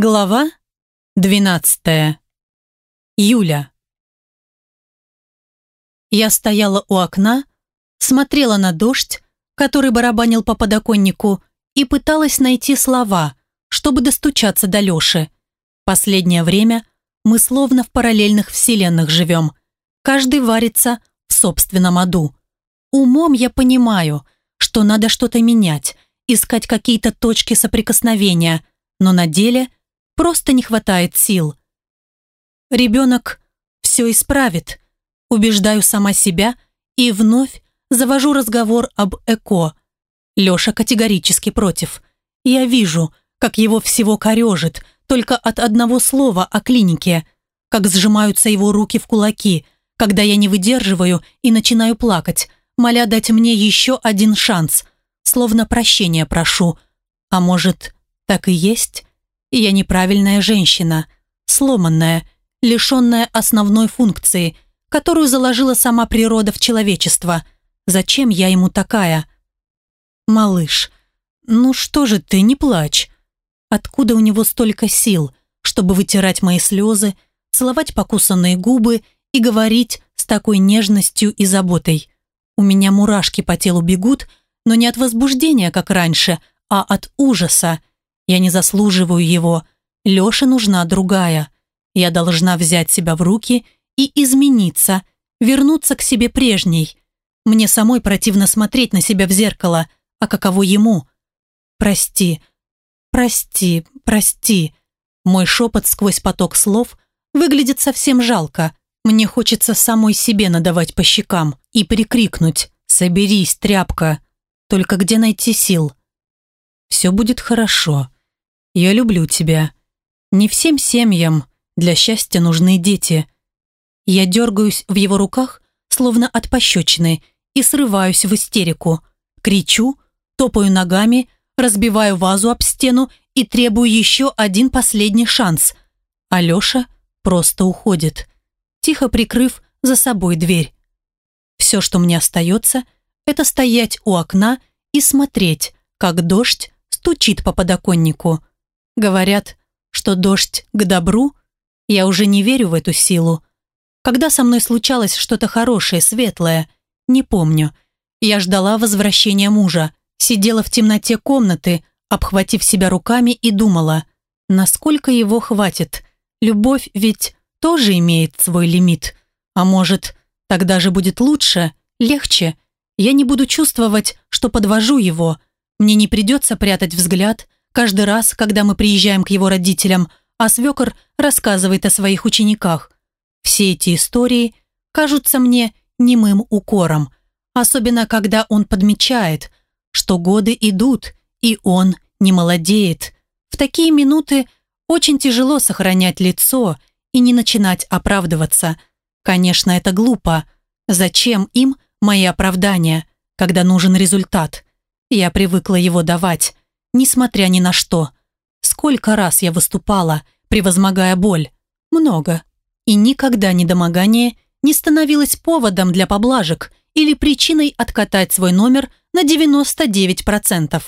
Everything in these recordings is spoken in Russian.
Глава 12. Юля. Я стояла у окна, смотрела на дождь, который барабанил по подоконнику, и пыталась найти слова, чтобы достучаться до Лёши. Последнее время мы словно в параллельных вселенных живем. Каждый варится в собственном аду. Умом я понимаю, что надо что-то менять, искать какие-то точки соприкосновения, но на деле – Просто не хватает сил. Ребенок все исправит. Убеждаю сама себя и вновь завожу разговор об ЭКО. Леша категорически против. Я вижу, как его всего корежит, только от одного слова о клинике, как сжимаются его руки в кулаки, когда я не выдерживаю и начинаю плакать, моля дать мне еще один шанс, словно прощения прошу. А может, так и есть? Я неправильная женщина, сломанная, лишенная основной функции, которую заложила сама природа в человечество. Зачем я ему такая? Малыш, ну что же ты, не плачь. Откуда у него столько сил, чтобы вытирать мои слезы, целовать покусанные губы и говорить с такой нежностью и заботой? У меня мурашки по телу бегут, но не от возбуждения, как раньше, а от ужаса. Я не заслуживаю его. Лёше нужна другая. Я должна взять себя в руки и измениться, вернуться к себе прежней. Мне самой противно смотреть на себя в зеркало, а каково ему? Прости, прости, прости. Мой шепот сквозь поток слов выглядит совсем жалко. Мне хочется самой себе надавать по щекам и прикрикнуть «Соберись, тряпка!» Только где найти сил? Все будет хорошо. Я люблю тебя. Не всем семьям для счастья нужны дети. Я дергаюсь в его руках, словно от пощечины, и срываюсь в истерику. Кричу, топаю ногами, разбиваю вазу об стену и требую еще один последний шанс. Алеша просто уходит, тихо прикрыв за собой дверь. Все, что мне остается, это стоять у окна и смотреть, как дождь стучит по подоконнику. Говорят, что дождь к добру. Я уже не верю в эту силу. Когда со мной случалось что-то хорошее, светлое, не помню. Я ждала возвращения мужа, сидела в темноте комнаты, обхватив себя руками и думала, насколько его хватит. Любовь ведь тоже имеет свой лимит. А может, тогда же будет лучше, легче. Я не буду чувствовать, что подвожу его. Мне не придется прятать взгляд, Каждый раз, когда мы приезжаем к его родителям, а свекор рассказывает о своих учениках. Все эти истории кажутся мне немым укором, особенно когда он подмечает, что годы идут, и он не молодеет. В такие минуты очень тяжело сохранять лицо и не начинать оправдываться. Конечно, это глупо. Зачем им мои оправдания, когда нужен результат? Я привыкла его давать несмотря ни на что. Сколько раз я выступала, превозмогая боль? Много. И никогда недомогание не становилось поводом для поблажек или причиной откатать свой номер на 99%.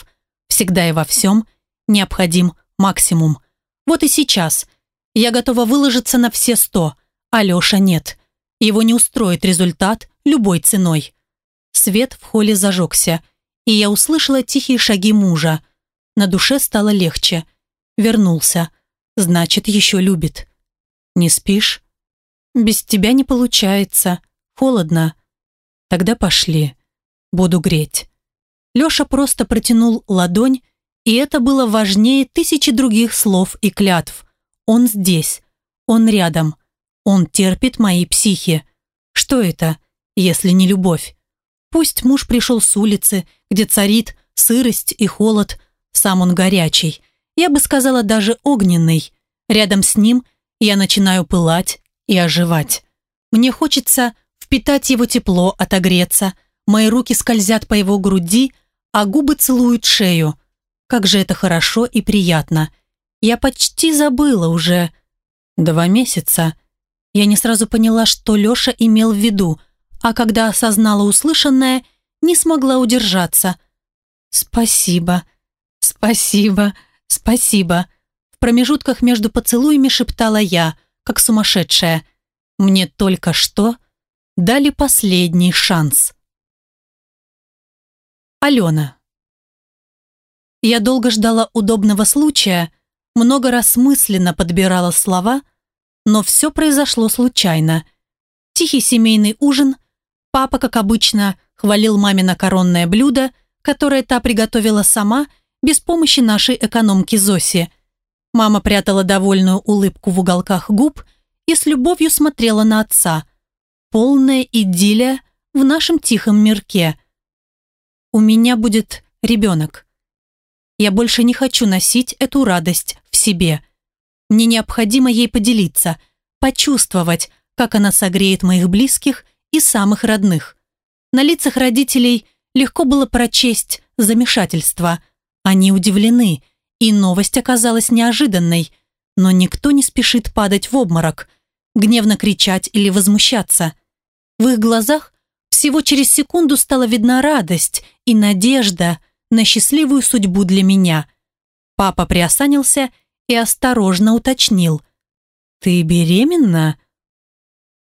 Всегда и во всем необходим максимум. Вот и сейчас. Я готова выложиться на все сто, а Леша нет. Его не устроит результат любой ценой. Свет в холле зажегся, и я услышала тихие шаги мужа. На душе стало легче. Вернулся. Значит, еще любит. Не спишь? Без тебя не получается. Холодно. Тогда пошли. Буду греть. Леша просто протянул ладонь, и это было важнее тысячи других слов и клятв. Он здесь. Он рядом. Он терпит мои психи. Что это, если не любовь? Пусть муж пришел с улицы, где царит сырость и холод, сам он горячий, я бы сказала даже огненный. Рядом с ним я начинаю пылать и оживать. Мне хочется впитать его тепло, отогреться. Мои руки скользят по его груди, а губы целуют шею. Как же это хорошо и приятно. Я почти забыла уже. Два месяца. Я не сразу поняла, что Леша имел в виду, а когда осознала услышанное, не смогла удержаться. «Спасибо», «Спасибо, спасибо». В промежутках между поцелуями шептала я, как сумасшедшая. Мне только что дали последний шанс. Алена. Я долго ждала удобного случая, много раз мысленно подбирала слова, но все произошло случайно. Тихий семейный ужин, папа, как обычно, хвалил маме на коронное блюдо, которое та приготовила сама, без помощи нашей экономки Зоси. Мама прятала довольную улыбку в уголках губ и с любовью смотрела на отца. Полная идиллия в нашем тихом мирке. У меня будет ребенок. Я больше не хочу носить эту радость в себе. Мне необходимо ей поделиться, почувствовать, как она согреет моих близких и самых родных. На лицах родителей легко было прочесть замешательство. Они удивлены, и новость оказалась неожиданной. Но никто не спешит падать в обморок, гневно кричать или возмущаться. В их глазах всего через секунду стала видна радость и надежда на счастливую судьбу для меня. Папа приосанился и осторожно уточнил. «Ты беременна?»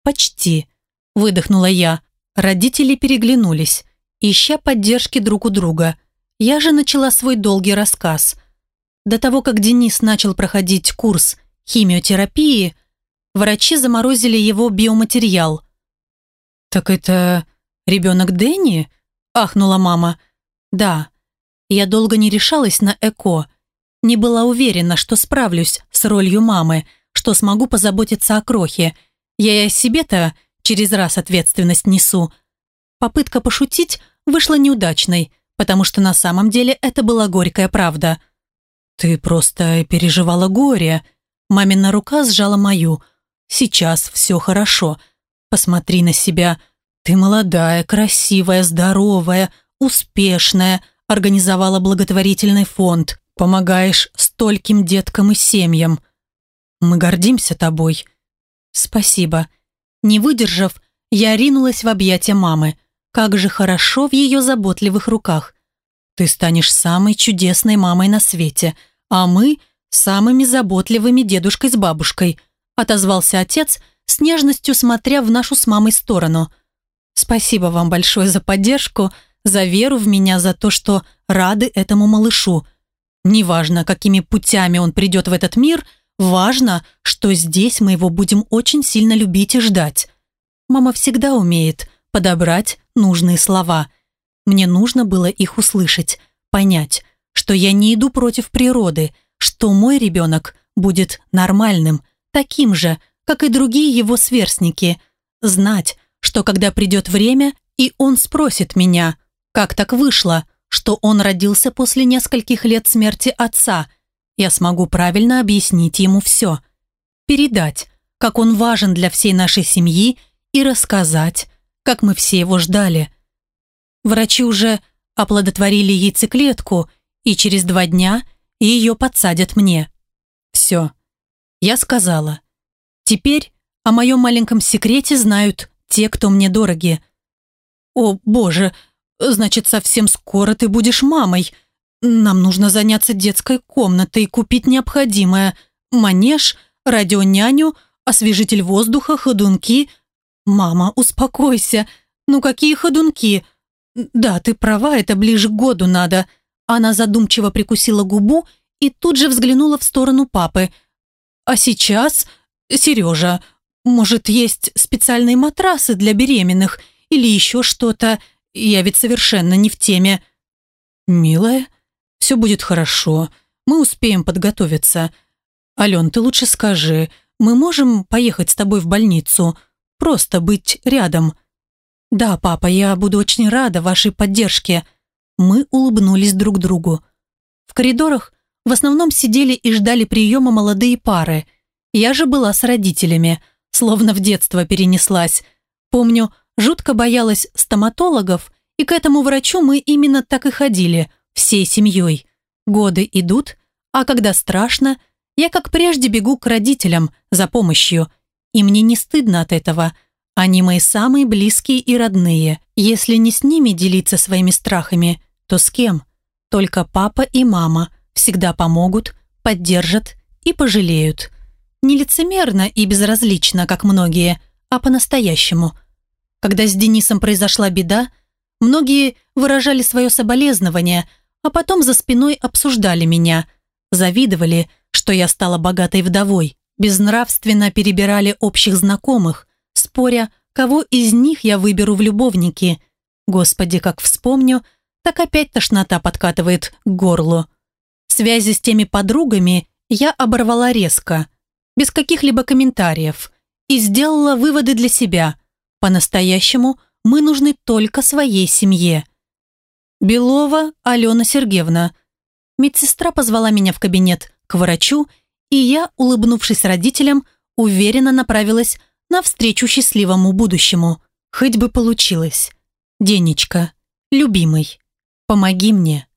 «Почти», — выдохнула я. Родители переглянулись, ища поддержки друг у друга. Я же начала свой долгий рассказ. До того, как Денис начал проходить курс химиотерапии, врачи заморозили его биоматериал. «Так это ребенок Дэнни?» – ахнула мама. «Да, я долго не решалась на ЭКО. Не была уверена, что справлюсь с ролью мамы, что смогу позаботиться о крохе. Я и о себе-то через раз ответственность несу. Попытка пошутить вышла неудачной, потому что на самом деле это была горькая правда. «Ты просто переживала горе». Мамина рука сжала мою. «Сейчас все хорошо. Посмотри на себя. Ты молодая, красивая, здоровая, успешная, организовала благотворительный фонд, помогаешь стольким деткам и семьям. Мы гордимся тобой». «Спасибо». Не выдержав, я ринулась в объятия мамы. Как же хорошо в ее заботливых руках. Ты станешь самой чудесной мамой на свете, а мы – самыми заботливыми дедушкой с бабушкой», отозвался отец, с нежностью смотря в нашу с мамой сторону. «Спасибо вам большое за поддержку», за веру в меня, за то, что рады этому малышу. Неважно, какими путями он придет в этот мир, важно, что здесь мы его будем очень сильно любить и ждать. Мама всегда умеет подобрать нужные слова. Мне нужно было их услышать, понять, что я не иду против природы, что мой ребенок будет нормальным, таким же, как и другие его сверстники. Знать, что когда придет время, и он спросит меня – как так вышло, что он родился после нескольких лет смерти отца? Я смогу правильно объяснить ему все. Передать, как он важен для всей нашей семьи и рассказать, как мы все его ждали. Врачи уже оплодотворили яйцеклетку, и через два дня ее подсадят мне. Все. Я сказала. Теперь о моем маленьком секрете знают те, кто мне дороги. О, боже, Значит, совсем скоро ты будешь мамой. Нам нужно заняться детской комнатой, и купить необходимое. Манеж, радионяню, освежитель воздуха, ходунки. Мама, успокойся. Ну какие ходунки? Да, ты права, это ближе к году надо. Она задумчиво прикусила губу и тут же взглянула в сторону папы. А сейчас, Сережа, может, есть специальные матрасы для беременных или еще что-то? Я ведь совершенно не в теме. Милая, все будет хорошо. Мы успеем подготовиться. Ален, ты лучше скажи, мы можем поехать с тобой в больницу? Просто быть рядом. Да, папа, я буду очень рада вашей поддержке. Мы улыбнулись друг другу. В коридорах в основном сидели и ждали приема молодые пары. Я же была с родителями, словно в детство перенеслась. Помню, жутко боялась стоматологов, и к этому врачу мы именно так и ходили, всей семьей. Годы идут, а когда страшно, я как прежде бегу к родителям за помощью, и мне не стыдно от этого. Они мои самые близкие и родные. Если не с ними делиться своими страхами, то с кем? Только папа и мама всегда помогут, поддержат и пожалеют. Не лицемерно и безразлично, как многие, а по-настоящему. Когда с Денисом произошла беда, многие выражали свое соболезнование, а потом за спиной обсуждали меня, завидовали, что я стала богатой вдовой, безнравственно перебирали общих знакомых, споря, кого из них я выберу в любовники. Господи, как вспомню, так опять тошнота подкатывает к горлу. Связи с теми подругами я оборвала резко, без каких-либо комментариев, и сделала выводы для себя. По-настоящему мы нужны только своей семье. Белова Алена Сергеевна. Медсестра позвала меня в кабинет к врачу, и я, улыбнувшись родителям, уверенно направилась навстречу счастливому будущему. Хоть бы получилось. Денечка, любимый, помоги мне.